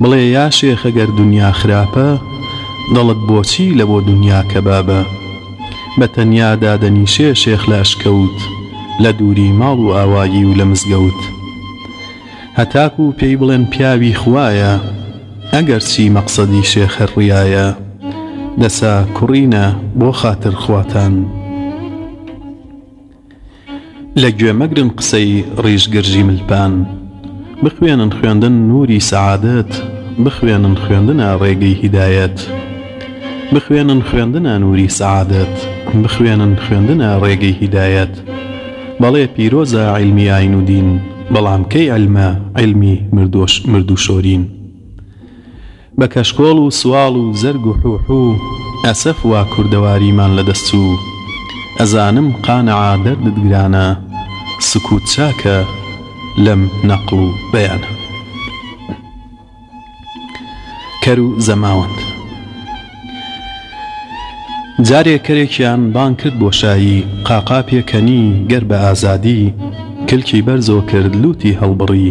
بڵێ یا شێخە گەر دونیا خراپە دڵت بۆچی لە بۆ دونیا کەبابە بە تەنیا دادەنیشێ شێخ لە ئەشکەوت لە دووری ماڵ و ئاوایی و لە مزگەوت هەتاکو پێی بڵێن پیاوی خوایە ئەگەر چی مەقسەدی شێخ هەر ڕیایە دەسا کوڕینە بۆ خاتر خواتان لە گوێ مەگرن قسەی ڕیش گرژی ملپان بخوێنن خوێندن نوری سەعادەت بخوێنن خوێندنە ڕێگەی هیدایەت بخوێنن خوێندنە نوری سەعادەت بخوێنن خوێندنە ڕێگەی هیدایەت بەڵێ پیرۆزە عیلمی ئاین و دین بەڵام کەی عیلمە عیلمی مردوو شۆرین. بە کەشکۆڵ و سواڵ و زەرگ و حوح و ئەسەف وا کوردەواریمان لە دەست چوو. ئەزانم قانعا دەردت گرانە، سکووت چاکە لەم نەقڵ و بەیانە. کەر و زەماوەند جارێ کەرێکیان بانگ کرد بۆ شایی، قاقا پێکەنی گەر بە ئازادی، کلکی بەرزۆ کرد لووتی هەڵبڕی،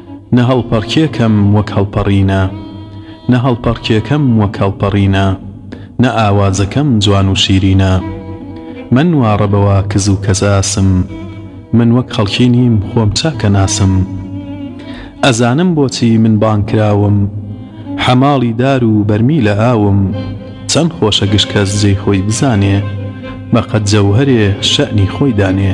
نە هەڵپەڕکێکەم وەک هەڵپەڕینە نە هەڵپەڕکێکەم وەک هەڵپەڕینە نە ئاوازەکەم جوان و شیرینە من وا ڕەبە وا کز و کەزاسم من وەک خەڵکی نیم خۆم چاکە ناسم ئەزانم بۆچی من بانگ کراوم حەماڵی دار و بەرمیلە ئاوم چەند خۆشە گشت کەس جێی خۆی بزانێ بەقەد جەوهەرێ شەئنی خۆی دانێ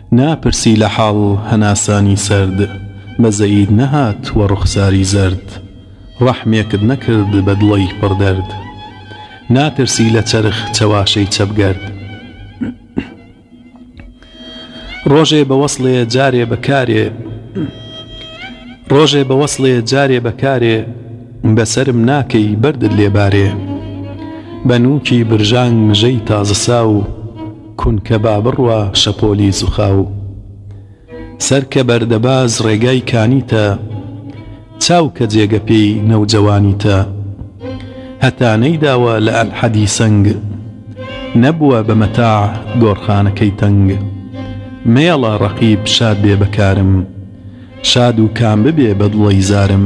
ناپرسی لە حاڵ هەناسانی سەرد بەزەییت نەهات وە ڕوخساری زەرد ڕەحمێکت نەکرد بە دڵەی پڕ دەرد ناترسی لە چەرخ چەواشەی چەپ گەرد ڕۆژێ بە وەسڵێ جارێ بە کارێ ڕۆژێ بە وەسڵێ جارێ بە کارێ بە سەرم ناکەی بەردت لێ بارێ بە نووکی برژانگ مژەی تازە ساو کونکە با بڕوا شەپۆلی زوخاو. سەر کە بەردەباز ڕێگای کانیتە، چاو کە جێگە پێی نەوجەوانیتە. هەتا نەیداوە لە ئەلحەدی سەنگ، نەبووە بە مەتاع گۆڕخانەکەی تەنگ. مەیەڵە ڕەقیب شاد بێ بە کارم، شاد و کام ببێ بە دڵەی زارم.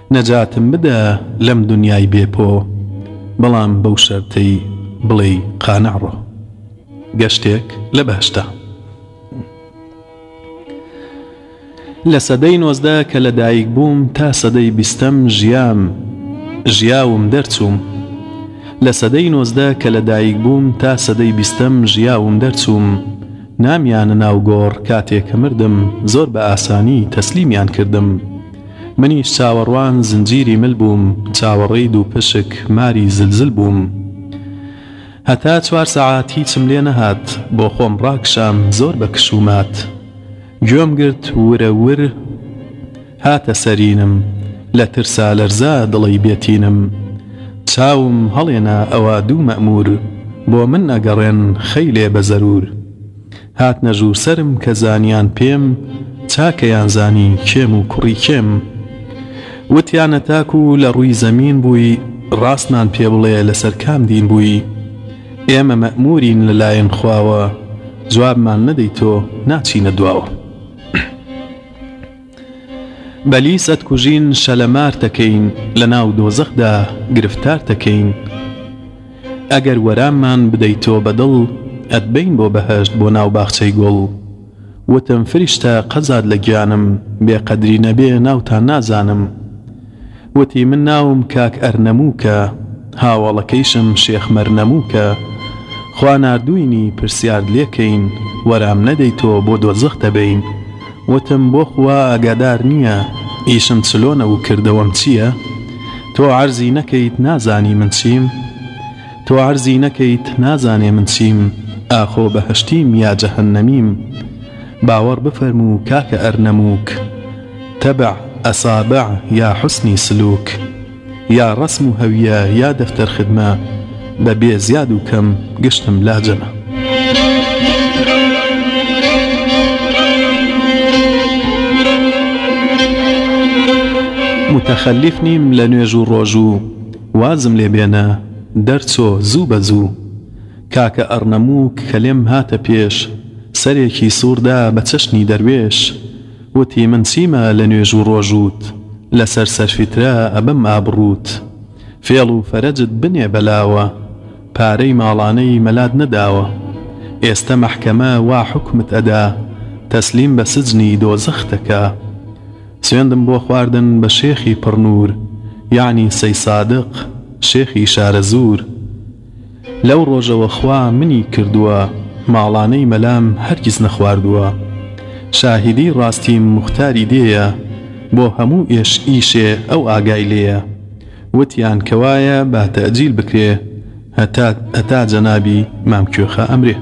نەجاتم بدە لەم دونیای بێ پۆ بەڵام بەو شەرتەی بڵێی قانع ڕۆ گەشتێک لە بەهەشتە. لە سەدەی نۆزدە کە لە دایک بووم تا سەدەی بیستەم ژیام ژیاوم دەرچووم لە سەدەی نۆزدە کە لە دایک بووم تا سەدەی بیستەم ژیاوم دەرچووم نامیانە ناو گۆڕ کاتێ کە مردم زۆر بە ئاسانی تەسلیمیان کردم منیش چاوەڕوان زنجیری مل بووم چاوەڕێی دوو پشک ماری زل زل بووم هەتا چوار سەعات هیچم لێ نەهات بۆ خۆم ڕاکشام زۆر بە کش و مات گوێم گرت ورە ور هاتە سەرینم لە ترسا لەرزا دڵەی بێ تینم چاوم هەڵێنا ئەوە دوو مەئموور بۆ من ئەگەڕێن خەیلێ بە زەروور. هاتنە ژوور سەرم کە زانیان پێم چاکەیان زانی کێم و کوڕی کێم وتیانە تاکو لە ڕووی زەمین بووی ڕاستمان پێ بڵێ لەسەر کام دین بووی ئێمە مەئموورین لە لایەن خواوە جوابمان نەدەی تۆ ناچینە دواوە. بە لیسەت کوژین شەلە مارتەکەین لە ناو دۆزەخدا گرفتارتەکەین ئەگەر وەراممان بدەی تۆ بە دڵ ئەتبەین بۆ بەهەشت بۆ ناو باخچەی گوڵ وتم فریشتە قەزات لە گیانم بێ قەدری نەبێ ناوتان نازانم وتی، من ناوم کاک ئەرنەمووکە، هاوەڵەکەیشم شێخ مەرنەمووکە. خوا ناردووینی پرسیارت لێ کەین، وەرام نەدەی تۆ بۆ دۆزەخ دەبەین. وتم، بۆ خوا ئاگادار نییە ئیشم چلۆنە و کردەوەم چییە؟ تۆ عەرزی نەکەیت نازانی من چیم؟ تۆ عەرزی نەکەیت نازانێ من چیم، ئاخۆ بەهەشتیم یا جەهەنەمیم؟ باوەڕ بفەرموو کاکە ئەرنەمووک. تبع اصابع یا حسن سلوک یا رسم و هویە یا دفتر خدمە بە بێ زیاد و کەم گشتم لا جەمە. متخلف نیم لە نوێژ و ڕۆژوو وازم لێ بێنە دەرچۆ زوو بە زوو کاکە ئەڕنەمووک کە لێم هاتە پێش سەرێکی سوڕدا بە چەشنی دەروێش وتی من چیمە لە نوێژ و ڕۆژووت لەسەر سەرفیترە ئەبەم ئابڕووت فێڵ و فەرەجت بنێ بەلاوە پارەی ماڵانەی مەلات نەداوە ئێستە مەحکەمە وا حوکمت ئەدا تەسلیم بە سجنی دۆزەخت ئەکا سوێندم بۆ خواردن بە شێخی پڕنوور یەعنی سەی سادق شێخی شارەزوور. لەو ڕۆژەوە خوا منی کردووە ماڵانەی مەلام هەرگیز نەخواردووە شاهیدی ڕاستیم موختاری دێیە بۆ هەموو ئێش ئیشێ ئەو ئاگای لێیە وتیان کەوایە با تەئجیل بکرێ هەتا هەتا جەنابی مام کوێخا ئەمرێ.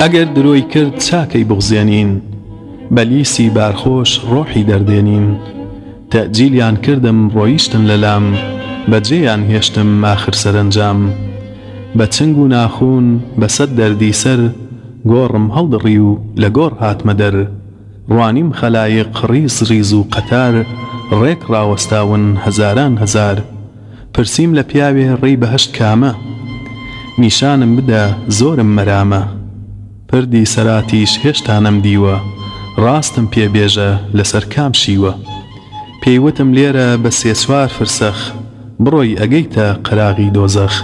ئەگەر درۆی کرد چاکەی بوخزێنین بە لیسی بارخۆش ڕۆحی دەردێنین. تەئجیلیان کردم ڕۆیشتن لە لام بە جێیان هێشتم ئاخر سەرەنجام بە چنگ و ناخوون بە سەد دەردی سەر گۆڕم هەڵدڕی و لە گۆڕ هاتمە دەر ڕوانیم خەلایق ڕیز ڕیز و قەتار ڕێک ڕاوەستاون هەزاران هەزار پرسیم لە پیاوێ ڕێی بەهەشت کامە نیشانم بدە زۆرم مەرامە. پردی سەراتیش هێشتا نەمدیوە ڕاستم پێ بێژە لەسەر کام شیوە پێی وتم لێرە بە سێ چوار فرسەخ بڕۆی ئەگەیتە قەراغی دۆزەخ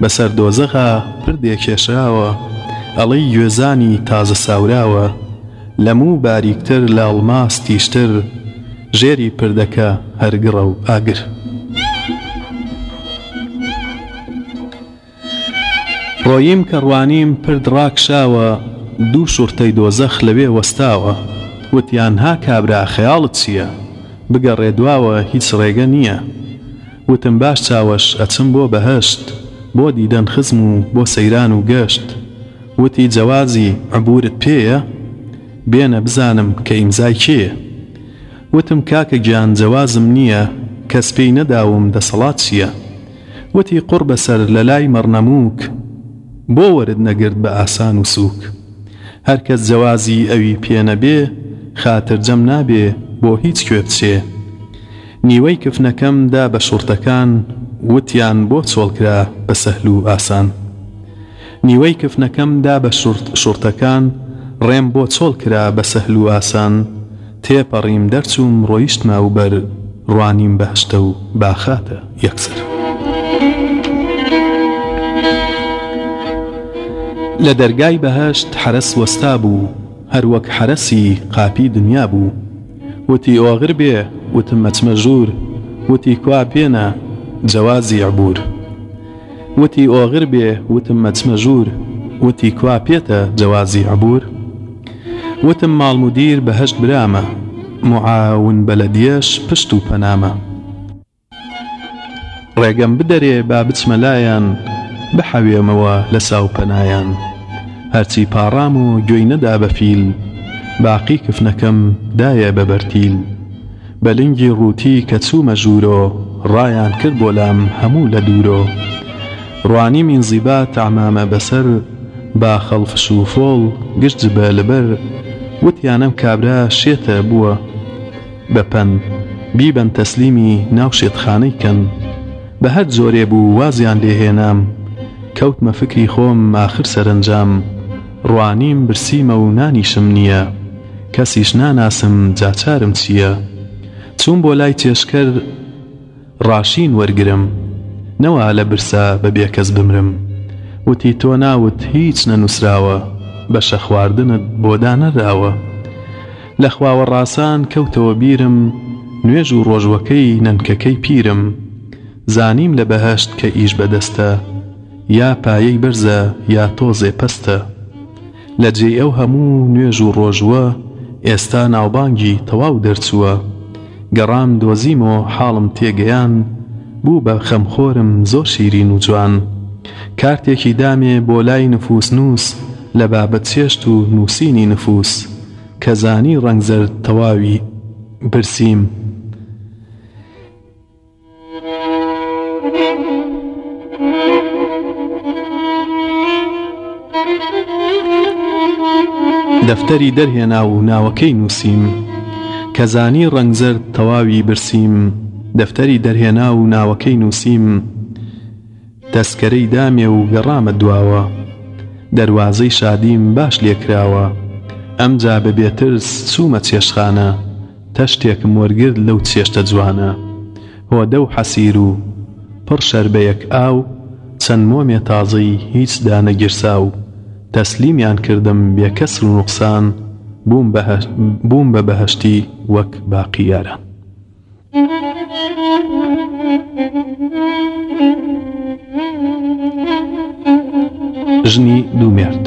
بەسەر دۆزەغا پردێ کێشراوە ئەڵێی گوێزانی تازە ساوراوە لە موو باریکتر لە ئەڵماس تیژتر ژێری پردەکە هەر گڕە و ئاگر. ڕۆییم کە ڕوانیم پرد ڕاکشاوە دوو شوڕتەی دۆزەخ لەوێ وەستاوە وتیان ها کابرا خەیاڵت چییە بگەڕێ دواوە هیچ ڕێگە نییە وتم باش چاوەش ئەچم بۆ بەهەشت بۆ دیدەن خزم و بۆ سەیران و گەشت وتی جەوازی عبورت پێیە بێنە بزانم کە ئیمزای کێیە وتم کاکە گیان جەوازم نییە کەس پێی نەداوم دەسەڵات چییە وتی قوڕ بەسەر لەلای مەڕنەمووک بۆ وەرت نەگرت بە ئاسان و سووک هەر کەس جەوازی ئەوی پێ نەبێ خاتر جەم نابێ بۆ هیچ کوێ بچێ نیوەی کفنەکەم دا بە شوڕتەکان وتیان بۆ چۆڵ کرا بە سەهل و ئاسان نیوەی کفنەکەم دا بە شورتەکان ڕێم بۆ چۆڵ کرا بە سەهل و ئاسان تێپەڕیم دەرچووم ڕۆیشتمە ئەوبەر ڕوانیم بەهشتە و باخاتە یەکسەر لە دەرگای بەهەشت حەرەس وەستا بوو هەر وەک حەرەسی قاپی دنیا بوو وتی ئۆغر بێ وتم ئەچمە ژوور وتی کوا پێنە جەوازی عبور. وتی ئۆغر بێ وتم مەچمە ژوور وتی کوا پێتە جەوازی عبور وتم ماڵ مدیر بەهەشت برامە معاون بەلەدیەش پشت و پەنامە ڕێگەم بدەرێ با بچمە لایان بحەوێمەوە لە ساو پەنایان هەرچی پاڕام و گوێی نەدا بە فیل باقی کفنەکەم دایە بە بەرتیل بە لنگی ڕووتی کە چوومە ژوورۆ ڕایان کرد بۆ لام هەموو لە دوورۆ ڕوانی مین زیبا تەعمامە بە سەر باخەڵ فش و فۆڵ گشت جبە لبر وتیان ئەم کابرا شێتە بووە بە پەن بیبەن تەسلیمی ناو شێتخانەی کەن بە هەر جۆرێ بوو وازیان لێ هێنام کەوتمە فکری خۆم ئاخر سەرەنجام ڕوانیم برسیمە و نانیشم نییە کەسیش ناناسم جا چارم چییە چووم بۆ لای تێشکەر ڕاشین وەرگرم نەوە لە برسا بە بێ کەس بمرم وتی تۆ ناوت هیچ نەنووسراوە بەشە خواردنت بۆ دانەراوە لە خواوە ڕاسان کەوتەوە بیرم نوێژ و ڕۆژوەکەی نەنکەکەی پیرم زانیم لە بەهەشت کە ئیش بەدەستە یا پایەی بەرزە یا تۆزێ پەستە لە جێی ئەو هەموو نوێژ و ڕۆژووە ئێستا ناوبانگی تەواو دەرچووە گەڕام دۆزیمۆ حاڵم تێگەیان بوو بە خەمخۆرم زۆر شیرین و جوان کارتێکی دامێ بۆ لای نفوس نوس لە بابەت چێشت و نوسینی نفوس کە زانی ڕەنگ زەرد تەواوی پرسیم دەفتەری دەرهێنا و ناوەکەی نووسیم کە زانی ڕەنگ زەرد تەواوی برسیم دەفتەری دەرهێنا و ناوەکەی نووسیم تەسکەرەی دامێ و گەڕامە دواوە دەروازەی شادیم باش لێ کراوە ئەمجا بە بێ ترس چوومە چێشخانە تەشتێکم وەرگرت لەو چێشتە جوانە هۆدە و حەسیر و پڕ شەربەیەک ئاو چەند مۆمێ تازەی هیچ دانەگیرساو تەسلیمیان کردم بێ کەسر و نوقسان بووم بە بووم بە بەهەشتی وەک باقی یاران. ژنی دوو مێرد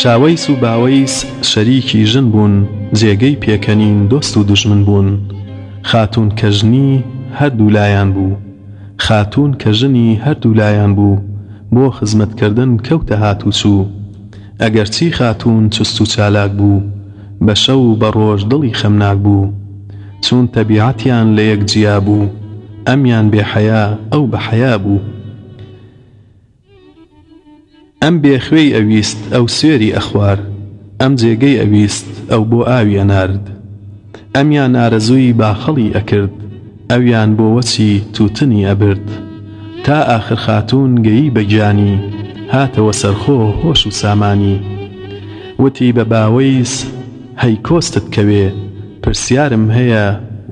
شاوەیس و باوەیس شەریکی ژن بوون جێگەی پێکەنین دۆست و دوژمن بوون خاتون کە ژنی هەردوو لایان بوو خاتون کە ژنی هەردوو لایان بوو بۆ خزمەتکردن کەوتە هاتوچوو ئەگەرچی خاتوون چوست و چالاک بوو، بە شەو و بە ڕۆژ دڵی خەمناک بوو، چوون تەبیعەتیان لە یەک جیا بوو، ئەمیان بێ حەیا، ئەو بە حەیا بوو. ئەم بێ خوێی ئەویست، ئەو سوێری ئەخوار، ئەم جێگەی ئەویست، ئەو بۆ ئاوی ئەنارد، ئەمیان ئارەزووی باخەڵی ئەکرد، ئەویان بۆ وەچی تووتنی ئەبرد تا ئاخر خاتوون گەیی بە گیانی هاتەوە سەرخۆ هۆش و سامانی وتی بە باوەیس هەی کۆستت کەوێ پرسیارم هەیە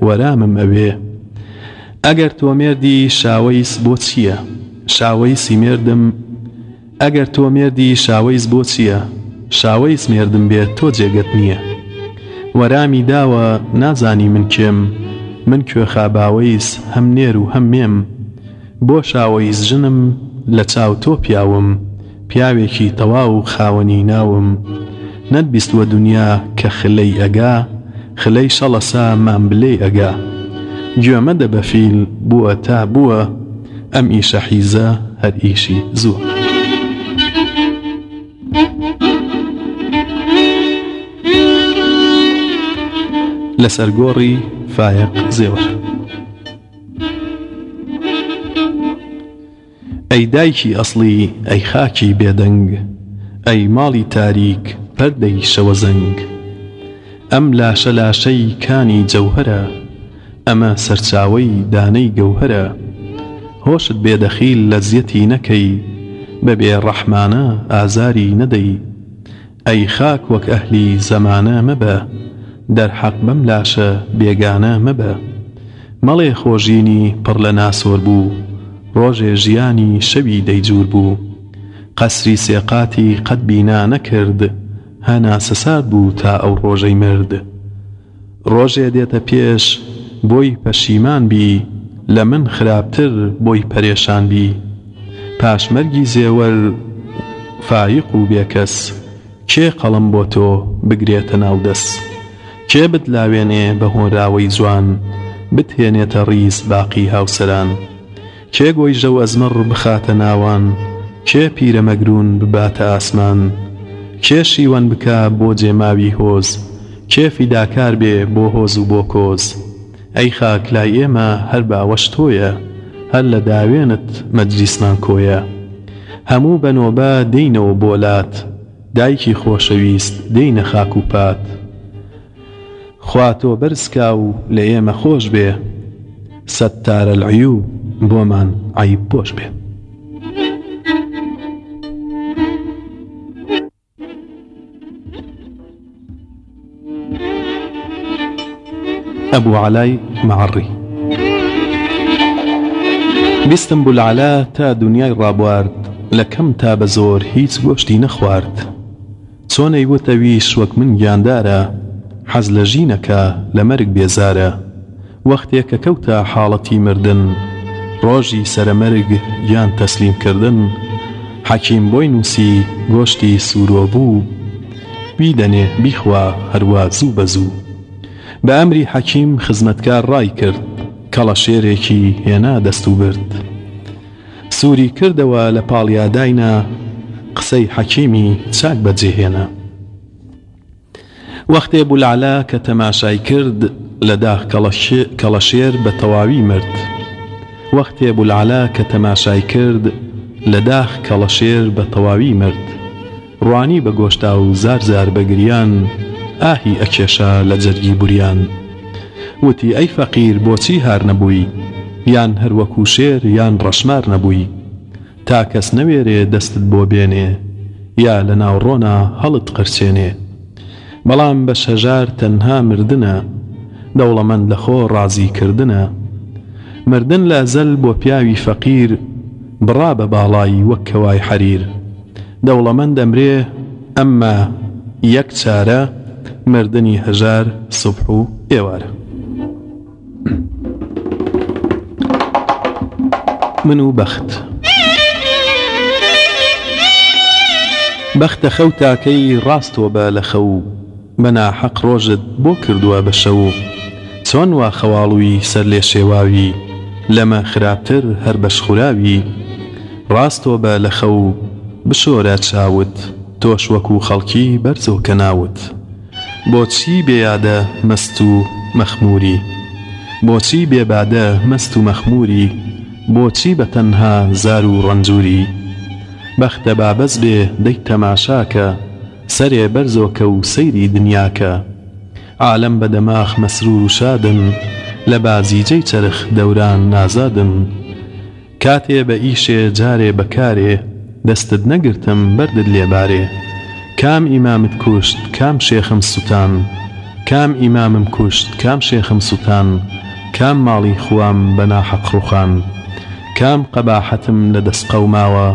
وەرامم ئەوێ ئەگەر تۆ مێردی شاوەیس بۆ چییە شاوەیسی مێردم ئەگەر تۆ مێردی شاوەیس بۆ چیە شاوەیس مێردم بێت تۆ جێگەت نیە وەرامی داوە نازانی من کێم من کوێخا باوەیس هەم نێر و هەم مێم بۆ شاوەیس ژنم لە چاو تۆ پیاوم پیاوێکی تەواو خاوەنی ناوم نەت بیستوە دونیا کە خلەی ئەگا خلەی شەڵەسا مامبلێ ئەگا گوێ مەدە بە فیل بوە تا بوە ئەم ئیشە حیزە هەر ئیشی زووە. لەسەر گۆڕی فایق زێوە ئەی دایکی ئەسڵی ئەی خاکی بێدەنگ ئەی ماڵی تاریک پەردەی شەوەزەنگ ئەم لاشە لاشەی کانی جەوهەرە ئەمە سەرچاوەی دانەی گەوهەرە هۆشت بێ دەخیل لەزیەتی نەکەی بە بێ ڕەحمانە ئازاری نەدەی ئەی خاک وەک ئەهلی زەمانە مەبە دەرحەق بەم لاشە بێگانە مەبە مەڵێ خۆ ژینی پڕ لە ناسۆر بوو ڕۆژێ ژیانی شەوی دەیجور بوو قەسری سێ قاتی قەت بینا نەکرد هەناسەسات بوو تا ئەو ڕۆژەی مرد ڕۆژێ دێتە پێش بۆی پەشیمان بی لە من خراپتر بۆی پەرێشان بی پاش مەرگی زێوەر فایق و بێکەس کێ قەڵەم بۆ تۆ بگرێتە ناو دەس کێ بتلاوێنێ بە هۆنراوەی جوان بتهێنێتە ڕیز باقی هاوسەران کێ گۆیژە و ئەزمڕ بخاتە ناوان کێ پیرە مەگروون بباتە ئاسمان کێ شیوەن بکا بۆ جێ ماوی هۆز کێ فیداکار بێ بۆ هۆز و بۆ کۆز ئەی خاک لای ئێمە هەر باوەش تۆیە هەر لە داوێنت مەجلیسمان کۆیە هەموو بە نۆبە دێینەوە بۆ لات دایکی خۆشەویست دێینە خاک و پات خوا تۆ بەرز کا و لە ئێمە خۆش بێ ستار العیوب بۆمان عەیب پۆش بێ. ابو علاء معری بیستم بولعلا تا دونیای ڕابوارد لە کەم تا بە زۆر هیچ گۆشتی نەخوارد. چۆن ئەیوت ئەویش وەک من گیاندارە حەز لە ژین ئەکا لە مەرگ بێزارە وەختێ کە کەوتە حاڵەتی مردن ڕۆژی سەرە مەرگ گیان تەسلیم کردن حەکیم بۆی نووسی گۆشتی سوورۆ بوو بیدەنێ بیخوا هەر وا زوو بە زوو بە ئەمری حەکیم خزمەتکار ڕای کرد کەڵەشێرێکی هێنا دەست و برد سوری کردەوە لە پاڵیا داینا قسەی حەکیمی چاک بەجێ هێنا وەختێ بولەعلە کە تەماشای کرد لە داخ کەڵەشێر بە تەواوی مرد وەختێ بولەعلە کە تەماشای کرد لە داخ کەڵەشێر بە تەواوی مرد ڕوانی بە گۆشتاو و زار زار بە گریان ئاهی ئەکێشا لە جەرگی بوریان وتی ئەی فەقیر بۆچی هار نەبووی یان هەر وەکوو شێر یان ڕەشمار نەبووی تا کەس نەوێرێ دەستت بۆ بێنێ یا لە ناو ڕۆنا هەڵت قرچێنێ بەڵام بەش هەژار تەنها مردنە دەوڵەمەند لە خۆ ڕازی کردنە مردن لە ئەزەل بۆ پیاوی فەقیر بڕا بە باڵای وەک کەوای حەریر. دەوڵەمەند دەمرێ ئەمما یەک چارە مردنی هەژار سوبح و ئێوارە. من و بەخت. بەختە خەو تاکەی ڕاست تۆبە لە خەو. بە ناحەق ڕۆژت بۆ کردوە بە شەوو چۆن وا خەواڵوی سەر لێ شێواوی لەمە خراپتر هەر بەش خوراوی ڕاست تۆ بە لە خەوو بشۆرە چاوت تۆش وەکو خەڵکی بەرزۆ کەناوت بۆچی بێ یادە مەست و مەخموری بۆچی بێ بادە مەست و مەخموری بۆچی بە تەنها زارو ڕەنجوری بەختە با بەس بێ دەی تەماشاکە سەرێ بەرزۆکە و سەیری دنیاکە. عالەم بە دەماخ مەسرور و شادن، لە بازیجەی چەرخ دەوران ئازادن. کاتێ بە ئیشێ جارێ بە کارێ، دەستت نەگرتم بەردت لێ بارێ. کام ئیمامت کوشت کام شێخم سوتان، کام ئیمامم کوشت کام شێخم سوتان، کام ماڵی خوام بە ناحەق ڕوخان. کام قەباحەتم لە دەست قەوماوە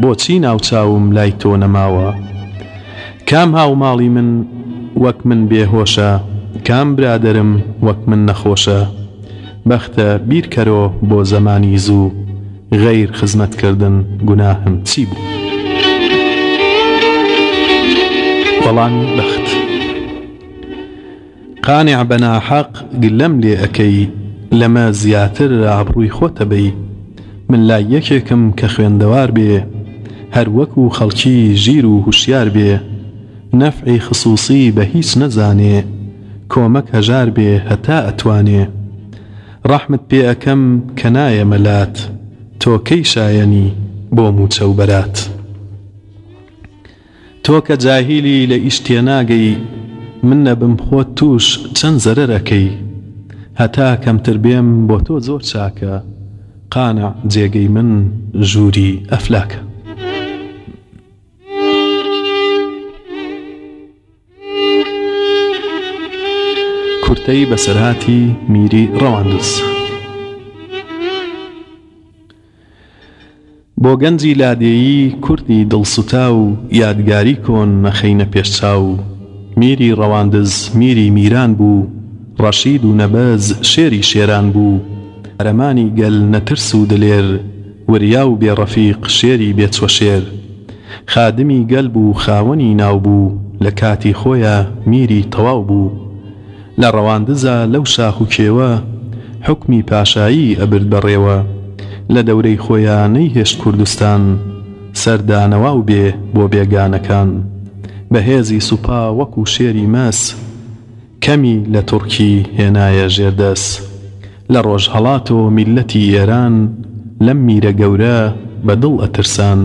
بۆچی ناوچاوم لای تۆ نەماوە کام هاوماڵی من وەک من بێ هۆشە کام برادەرم وەک من نەخۆشە بەختە بیرکەرۆ بۆ زەمانی زوو غەیر خزمەت کردن گوناهم چی بوو؟ وەڵامی بەخت. قانع بە ناحەق گلەم لێ ئەکەی لەمە زیاتر ئابڕوی خۆت ئەبەی من لای یەکێکم کە خوێندەوار بێ هەر وەکو خەڵکی ژیر و هوشیار بێ نەفعی خسوسی بە هیچ نەزانێ کۆمەک هەژار بێ هەتا ئەتوانێ ڕەحمت پێ ئەکەم کە نایەمە لات تۆ کەی شایەنی بۆ موچە و بەرات. تۆ کە جاهیلی لە ئیش تێناگەی من نەبم خۆت توش چەند زەرەر ئەکەی هەتا کەمتر بێم بۆ تۆ زۆر چاکە قانع جێگەی من ژووری ئەفلاکە. کورتەی بەسەرهاتی میری ڕەواندز بۆ گەنجی لادێیی کوردی دڵسوتاو یادگاری کۆن نەخەینە پێش چاو میری ڕەواندز میری میران بوو ڕەشید و نەبەز شێری شێران بوو قارەمانی گەل نەترس و دلێر وریا و بێ ڕەفیق شێری بێ چوەشێر خادمی گەل بوو خاوەنی ناو بوو لە کاتی خۆیا میری تەواو بوو لە ڕەواندزا لەو شاخ و کێوە حوکمی پاشایی ئەبرد بە ڕێوە لە دەورەی خۆیا نەیهێشت کوردستان سەر دانەواو بێ بۆ بێگانەکان بە هێزی سوپا وەکوو شێری مەس کەمی لە تورکی هێنایە ژێر دەس لە ڕۆژهەڵات و میللەتی ئێران لەم میرە گەورە بە دڵ ئەترسان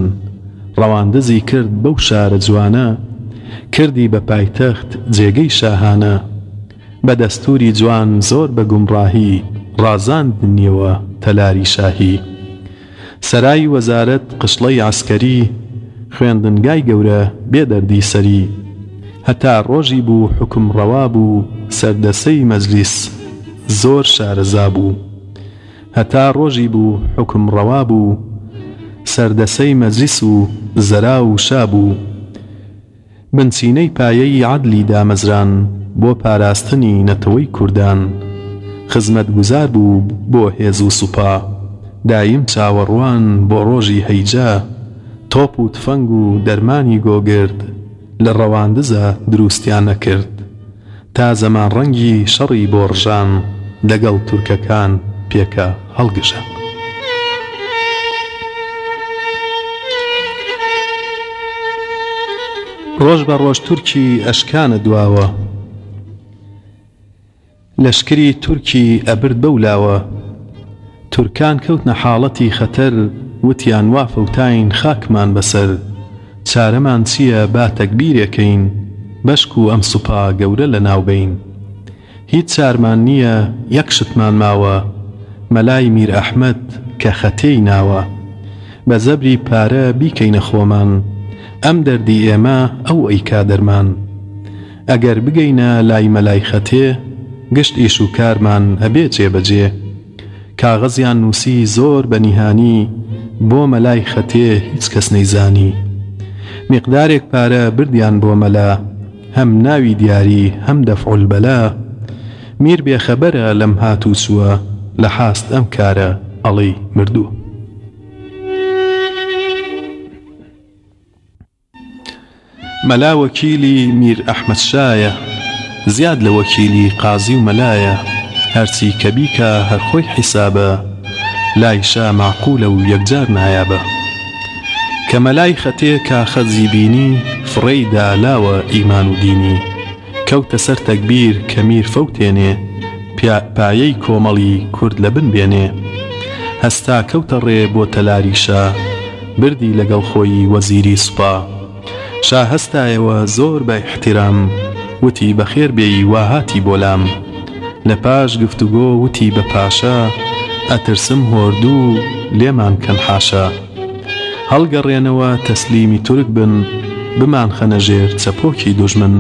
ڕەواندزی کرد بەو شارە جوانە کردی بە پایتەخت جێگەی شاهانە بە دەستوری جوان زۆر بە گومڕاهی ڕازاندنیەوە تەلاری شاهی سەرای وەزارەت قشڵەی عەسکەری خوێندنگای گەورە بێ دەردی سەری هەتا ڕۆژی بوو حوکم ڕەوا بوو سەردەسەی مەجلیس زۆر شارەزا بوو هەتا ڕۆژی بوو حوکم ڕەوا بوو سەردەسەی مەجلیس و زەراو و شا بوو بنچینەی پایەیی عەدلی دامەزران بۆ پاراستنی نەتەوەی کوردان. خزمەتگوزار بوو بۆ هێز و سوپا. دایم چاوەڕوان بۆ ڕۆژی هەیجا. تۆپ و تفەنگ و دەرمانی گۆگرد لە ڕەواندزە دروستیان ئەکرد. تا زەمان ڕەنگی شەڕی بۆ ڕژان لەگەڵ تورکەکان پێکە هەڵگژان. ڕۆژ بە ڕۆژ تورکی ئەشکانە دواوە لەشکری تورکی ئەبرد بەو لاوە تورکان کەوتنە حاڵەتی خەتەر وتیان وا فەوتاین خاکمان بەسەر چارەمان چیە با تەگبیرێ کەین بەشکو ئەم سوپا گەورە لەناو بەین هیچ چارمان نیە یەک شتمان ماوە مەلای میر ئەحمەد کە خەتێی ناوە بە زەبری پارە بیکەینە خۆمان ئەم دەردی ئێمە ئەو ئەیکا دەرمان ئەگەر بگەینە لای مەلای خەتێ گشت ئیش و کارمان ئەبێ جێ بەجێ. کاغەزیان نووسی زۆر بە نیهانی بۆ مەلای خەتێ هیچ کەس نەیزانی میقدارێک پارە بردیان بۆ مەلا هەم ناوی دیاری هەم دەفع البلا میر بێ خەبەرە لەم هاتوو چووە لە حاست ئەم کارە ئەڵێی مردوو. مەلا وەکیلی میر ئەحمەد شایە زیاد لە وەکیلی قازی و مەلایە هەرچی کە بیکا هەر خۆی حیسابە لای شا مەعقولە و یەکجار نایابە کە مەلای خەتێ کاخەزی بینی فڕێی دا لاوە ئیمان و دینی کەوتە سەر تەگبیر کە میر فەوتێنێ پیا پایەی کۆمەڵی کورد لە بن بێنێ هەستا کەوتە ڕێ بۆ تەلاری شا بردی لەگەڵ خۆیی وەزیری سوپا شا هەستایەوە زۆر بە ئیحتیرام وتی بە خێر بێی وا هاتی بۆ لام لە پاش گفتوگۆ وتی بە پاشا ئەترسم هۆردوو لێمان کەن حاشا. هەڵگەڕێنەوە تەسلیمی تورک بن بمانخەنە ژێر چەپۆکی دوژمن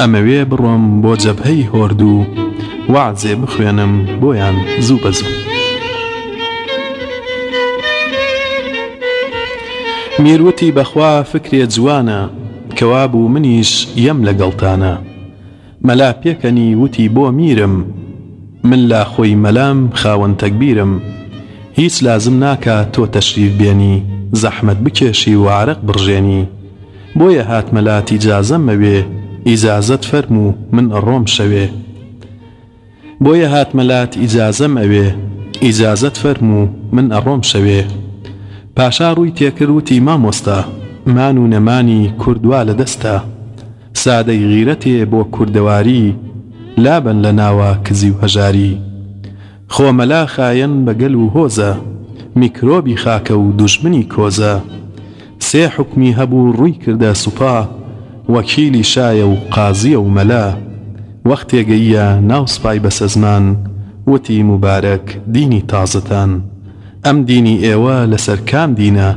ئەمەوێ بڕۆم بۆ جەبهەی هۆردو وەعزێ بخوێنم بۆیان زوو بە زوو. میر وتی بەخوا فکرێ جوانە کەوابوو منیش یەم لەگەڵتانە. مەلا پێکەنی وتی بۆ میرم من لا خۆی مەلام خاوەن تەگبیرم هیچ لازم ناکا تۆ تەشریف بێنی زەحمەت بکێشی و عەرەق بڕژێنی بۆیە هاتمە لات ئیجازەم مەوێ ئیجازەت فەرموو من ئەڕۆم شەوێ بۆیە هاتمە لات ئیجازەم ئەوێ ئیجازەت فەرموو من ئەڕۆم شەوێ پاشا ڕووی تێکرد وتی مامۆستا مان و نەمانی کورد وا لە دەستە سادەی غیرەتێ بۆ کوردەواری لابەن لە ناوە کزی و هەژاری خۆ مەلا خایەن بە گەل و هۆزە میکرۆبی خاکە و دوژمنی کۆزە سێ حوکمی هەبوو ڕووی کردە سوپا وەکیلی شایە و قازیە و مەلا وەختێ گەییە ناو سوپای بەسەزمان وتی موبارەک دینی تازەتان ئەم دینی ئێوە لەسەر کام دینە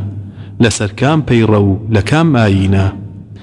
لەسەر کام پەیڕە و لە کام ئایینە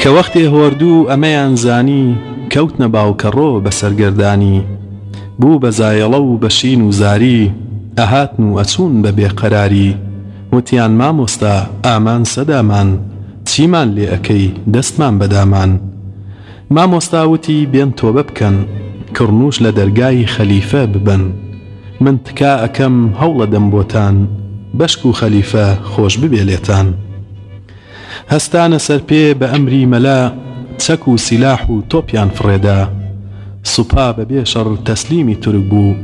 کە وەختێ هۆردوو ئەمەیان زانی کەوتنە باوکەڕۆ بە سەرگەردانی بوو بە زایەڵە و بە شین و زاری ئەهاتن و ئەچوون بە بێ قەراری وتیان مامۆستا ئامان سەدامان چیمان لێ ئەکەی دەستمان بە دامان مامۆستا وتی بێن تۆبە بکەن کڕنووش لە دەرگای خەلیفە ببەن من تکا ئەکەم هەوڵ ئەدەم بۆتان بەشکوو خەلیفە خۆش ببێ لێتان. هەستانە سەر پێ بە ئەمری مەلا چەک و سیلاح و تۆپیان فڕێدا. سوپا بە بێ شەڕ تەسلیمی تورک بوو.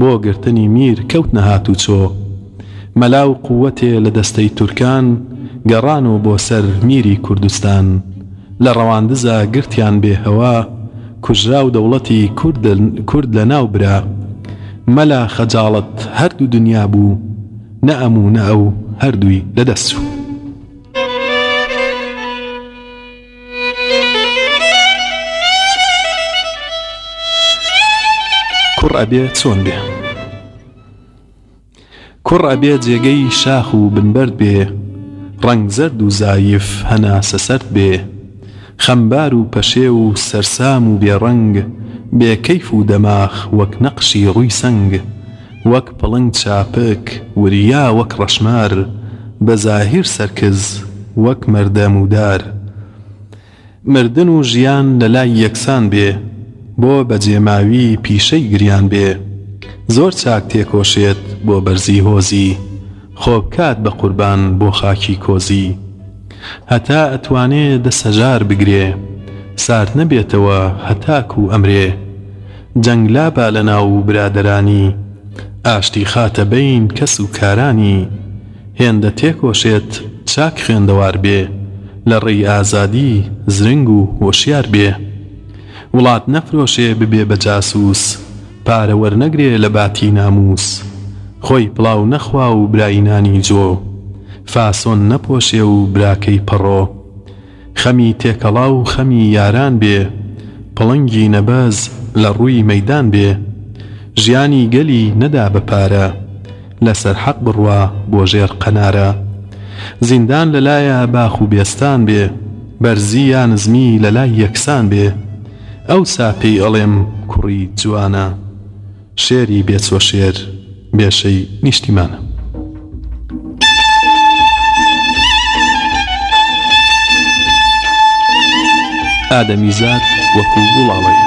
بۆ گرتنی میر کەوتنە هاتوچۆ. مەلا و قووتێ لە دەستەی تورکان گەڕانۆ بۆ سەر میری کوردستان. لە ڕەواندزا گرتیان بێ هەوا کوژرا و دەوڵەتی کورد لە ناو برا. مەلا خەجاڵەت هەردوو دنیا بوو. نە ئەم و نە ئەو هەردووی لە دەست چوو. کوڕ ئەبێ چۆن بێ؟ کوڕ ئەبێ جێگەی شاخ و بنبەرد بێ، ڕەنگ زەرد و زایف هەناسە سەرد بێ، خەمبار و پەشێو و سەرسام و بێ ڕەنگ، بێ کەیف و دەماخ وەک نەقشی ڕووی سەنگ، وەک پڵنگ چاپک، وریا وەک ڕەشمار، بە زاهیر سەرکز، وەک مەردەم و دار. مردن و ژیان لە لای یەکسان بێ، بۆ بە جێ ماوی پیشەی گریان بێ. زۆر چاک تێکۆشێت بۆ بەرزی هۆزی، خۆ بکات بە قوربان بۆ خاکی کۆزی. هەتا ئەتوانێ دەس هەژار بگرێ، سارد نەبێتەوە هەتاکوو ئەمرێ. جەنگ لا با لە ناو و برادەرانی، ئاشتی خاتە بەین کەس و کارانی. هێندە تێکۆشێت چاک خوێندەوار بێ، لە ڕێی ئازادی زرنگ و هۆشیار بێ. وڵات نەفرۆشێ ببێ بە جاسووس، پارە وەرنەگرێ لە باتی نامووس. خۆی پڵاو نەخوا و برای نانی جۆ، فاسۆن نەپۆشێ و براکەی پەڕۆ. خەمی تێکەڵا و خەمی یاران بێ پڵنگی نەبەز لە ڕووی مەیدان بێ ژیانی گەلی نەدا بە پارە لە سەر حەق بڕوا بۆ ژێر قەنارە زیندان لە لایە باخ و بێستان بێ بەرزی یا نزمی لە لای یەکسان بێ ئەوسا پێی ئەڵێم کوڕی جوانە. شێری بێ چۆ شێر بێشەی نیشتیمانە. ئادەمیزاد وەکوو گوڵاڵەیە.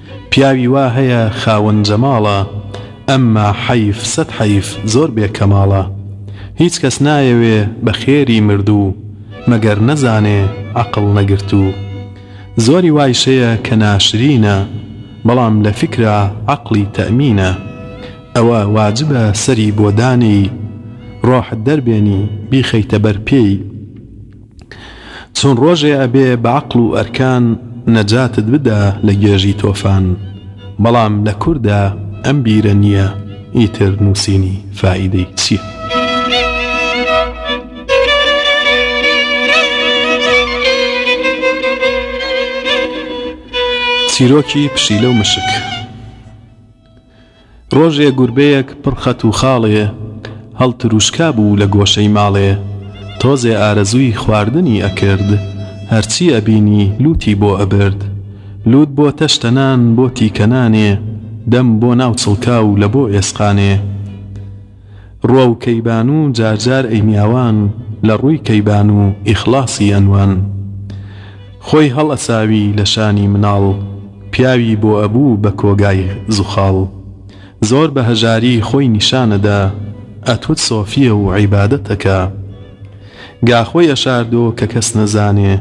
پیاوی وا هەیە خاوەن جەماڵە ئەمما حەیف سەد حەیف زۆر بێ کەماڵە هیچ کەس نایەوێ بە خێری مردوو مەگەر نەزانێ عەقڵ نەگرتوو زۆری وایشەیە کە ناشرینە بەڵام لە فیکرا عەقڵی تەئمینە ئەوە واجبە سەری بۆ دانێی ڕۆحت دەربێنی بیخەیتە بەر پێی چون ڕۆژێ ئەبێ بە عەقڵ و ئەرکان نەجاتت بدا لە گێژی تۆفان بەڵام لە کوردا ئەم بیرە نیە ئیتر نوسینی فائیدەی چیە. چیرۆکی پشیلە و مشک. ڕۆژێ گوربەیەک پڕ خەت و خاڵێ هەڵترووشکا بوو لە گۆشەی ماڵێ، تۆزێ ئارەزووی خواردنی ئەکرد، هەرچی ئەبینی لووتی بۆ ئەبرد، لووت بۆ تەشتە نان بۆ تیکە نانێ، دەم بۆ ناو چڵکاو لە بۆ ئێسقانێ. ڕوە و کەیبانو جار جار ئەی میاوان لە ڕوی کەیبان و ئیخڵاسی ئەنوان خۆی هەڵ ئەساوی لە شانی مناڵ پیاوی بۆ ئەبو بە کۆگای زوخاڵ زۆر بە هەژاری خۆی نیشان ئەدا ئەتوت سۆفیە و عیبادەت ئەکا گا خۆی ئەشاردۆ کە کەس نەزانێ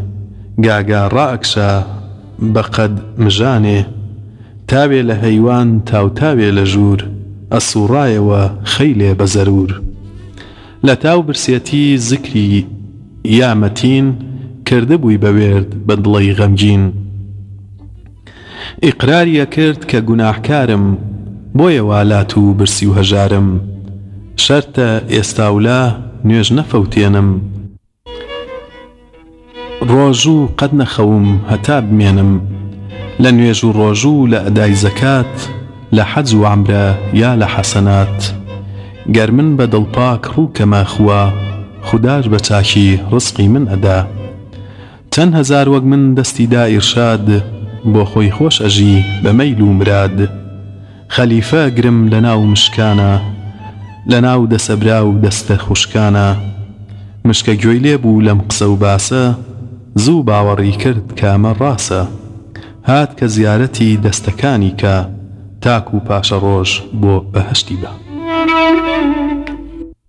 گا گا ڕائەکشا بە قەد مژانێ تاوێ لە هەیوان تاوتاوێ لە ژوور ئەسووڕایەوە خەیلێ بە زەروور لە تاو برسێتی زکری یا مەتین کردبووی بە وێرد بە دڵەی غەمگین ئیقراری ئەکرد کە گوناهکارم بۆیە وا لات و برسی و هەژارم شەرتە ئێستا و لا نوێژ نەفەوتێنم ڕۆژوو قەت نەخەوم هەتا بمێنم لە نوێژ و ڕۆژوو و لە ئەدای زەکات لە حەج و عەمرە یا لە حەسەنات گەر من بە دڵ پاک ڕوو کەمە خوا خوداش بە چاکی ڕزقی من ئەدا چەن هەزار وەک من دەستی دا ئیرشاد بۆ خۆی خۆش ئەژی بە مەیل و مراد خەلیفە گرم لە ناو مشکانە لە ناو دەسەبرا و دەستە خوشکانە مشکە گوێی لێ بوو لەم قسە و باسە زوو باوەڕی کرد کە ئەمە ڕاسە هات کە زیارەتی دەستەکانی کا تاکوو پاشەڕۆژ بۆ بەهەشتی بە.